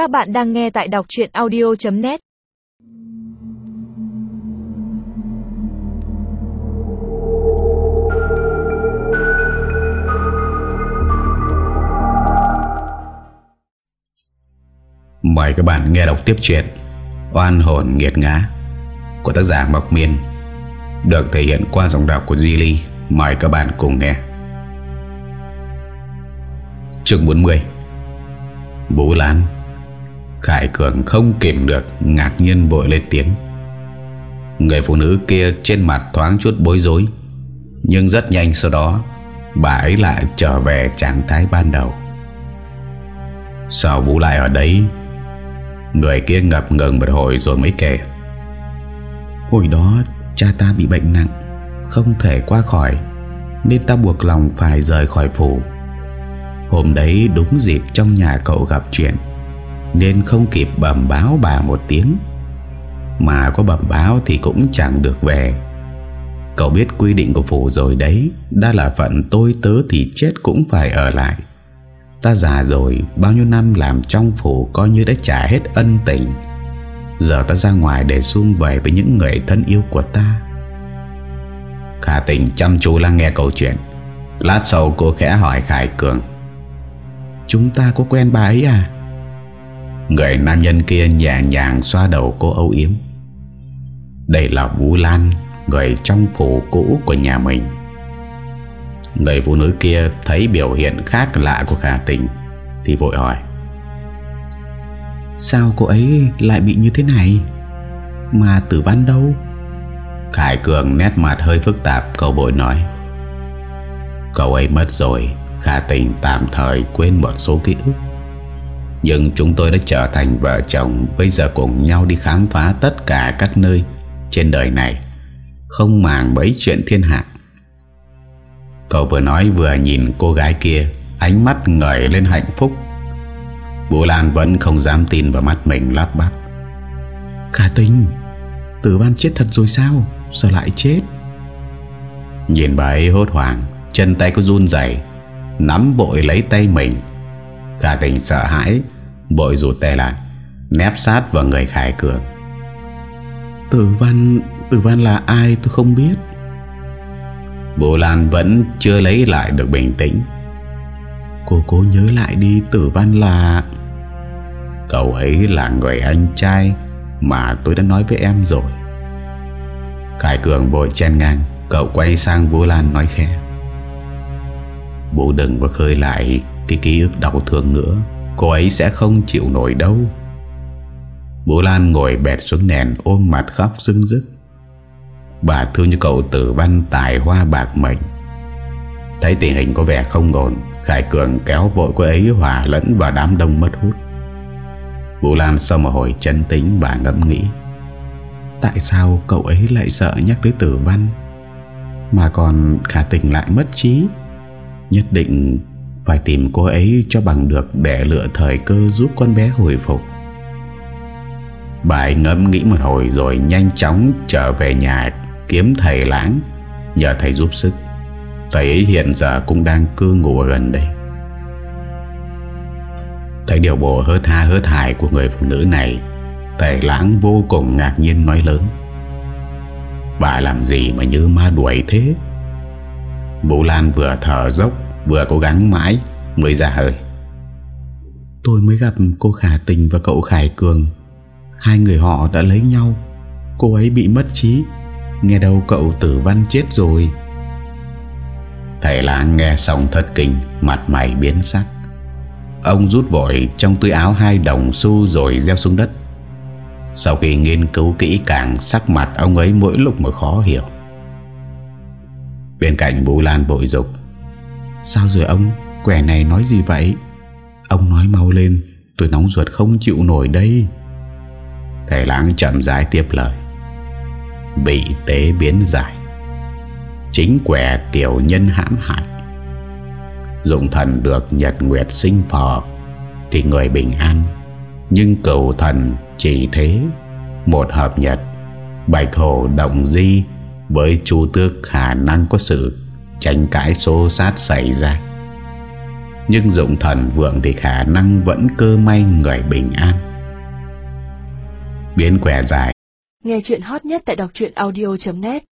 Các bạn đang nghe tại đọc chuyện audio.net Mời các bạn nghe đọc tiếp chuyện Oan hồn nghiệt ngã Của tác giả Mộc Miên, Được thể hiện qua dòng đọc của Duy Ly. Mời các bạn cùng nghe. Chương 40 Bố Lan Khải Cường không kìm được, Ngạc nhiên vội lên tiếng. Người phụ nữ kia trên mặt thoáng chút bối rối, Nhưng rất nhanh sau đó, Bà ấy lại trở về trạng thái ban đầu. Sao Vũ lại ở đấy. Người kia ngập ngừng một hồi rồi mới kể. Hồi đó cha ta bị bệnh nặng, Không thể qua khỏi, Nên ta buộc lòng phải rời khỏi phủ. Hôm đấy đúng dịp trong nhà cậu gặp chuyện. Nên không kịp bẩm báo bà một tiếng. Mà có bẩm báo thì cũng chẳng được về. Cậu biết quy định của phủ rồi đấy, Đã là phận tôi tớ thì chết cũng phải ở lại. Ta già rồi, Bao nhiêu năm làm trong phủ Coi như đã trả hết ân tình. Giờ ta ra ngoài để xung vầy Với những người thân yêu của ta. Khả tình chăm chú lắng nghe câu chuyện. Lát sau cô khẽ hỏi Khải Cường. Chúng ta có quen bà ấy à? Người nam nhân kia nhẹ nhàng xoa đầu cô âu yếm. Đây là Vũ Lan, Người trong phủ cũ của nhà mình. Người phụ nữ kia thấy biểu hiện khác lạ của khả tình Thì vội hỏi, Sao cô ấy lại bị như thế này? Mà tử văn đâu? Khải Cường nét mặt hơi phức tạp, Cậu bội nói, Cậu ấy mất rồi, Khả tình tạm thời quên một số ký ức. Nhưng chúng tôi đã trở thành vợ chồng Bây giờ cùng nhau đi khám phá tất cả các nơi Trên đời này. Không màng mấy chuyện thiên hạ. Cậu vừa nói vừa nhìn cô gái kia Ánh mắt ngời lên hạnh phúc. Vũ Lan vẫn không dám tin vào mắt mình lắp bắp. Khả tinh Tử văn chết thật rồi sao? Sao lại chết? Nhìn bà ấy hốt hoảng Chân tay có run dày Nắm bội lấy tay mình. Khả tình sợ hãi Bội rụt tay lại Nép sát vào người Khải Cường. Tử văn Tử văn là ai tôi không biết. Bố Lan vẫn chưa lấy lại được bình tĩnh. Cô cố nhớ lại đi tử văn là Cậu ấy là người anh trai Mà tôi đã nói với em rồi. Khải Cường vội chen ngang Cậu quay sang bố Lan nói khẽ. Bố đừng có khơi lại Cái ký ức đau thương nữa Cô ấy sẽ không chịu nổi đâu. Bố Lan ngồi bẹt xuống nền, Ôm mặt khóc rưng rức. Bà thương như cậu tử văn tài hoa bạc mệnh. Thấy tình hình có vẻ không ổn, Khải Cường kéo vội cô ấy hòa lẫn vào đám đông mất hút. Vũ Lan sau một hồi chân tính bà ngẫm nghĩ, Tại sao cậu ấy lại sợ nhắc tới tử văn? Mà còn khả tình lại mất trí. Nhất định phải tìm cô ấy cho bằng được Để lựa thời cơ giúp con bé hồi phục. Bà ấy ngẫm nghĩ một hồi rồi nhanh chóng trở về nhà kiếm thầy lãng, Nhờ thầy giúp sức. Thầy ấy hiện giờ cũng đang cư ngụ gần đây. Thấy điều bộ hớt ha hớt hải của người phụ nữ này, Thầy lãng vô cùng ngạc nhiên nói lớn. Bà làm gì mà như ma đuổi thế? Bố Lan vừa thở dốc Vừa cố gắng mãi Mới ra hơi. Tôi mới gặp cô Khả Tình và cậu Khải Cường. Hai người họ đã lấy nhau. Cô ấy bị mất trí. Nghe đâu cậu tử văn chết rồi. Thầy láng nghe xong thất kinh Mặt mày biến sắc. Ông rút vội trong túi áo hai đồng xu rồi gieo xuống đất. Sau khi nghiên cứu kỹ càng Sắc mặt ông ấy mỗi lúc một khó hiểu. Bên cạnh Bú Lan bội dục Sao rồi ông? Quẻ này nói gì vậy? Ông nói mau lên, Tôi nóng ruột không chịu nổi đây. Thầy láng chậm rãi tiếp lời. Bị tế biến giải. Chính quẻ tiểu nhân hãm hại. Dụng thần được nhật nguyệt sinh phò, Thì người bình an. Nhưng cầu thần chỉ thế. Một hợp nhật, Bạch hồ động di Với chú tước khả năng có sự Tranh cãi xô sát xảy ra. Nhưng dụng thần vượng thì khả năng vẫn cơ may người bình an. Biến quẻ dài Nghe chuyện hot nhất tại đọc audio.net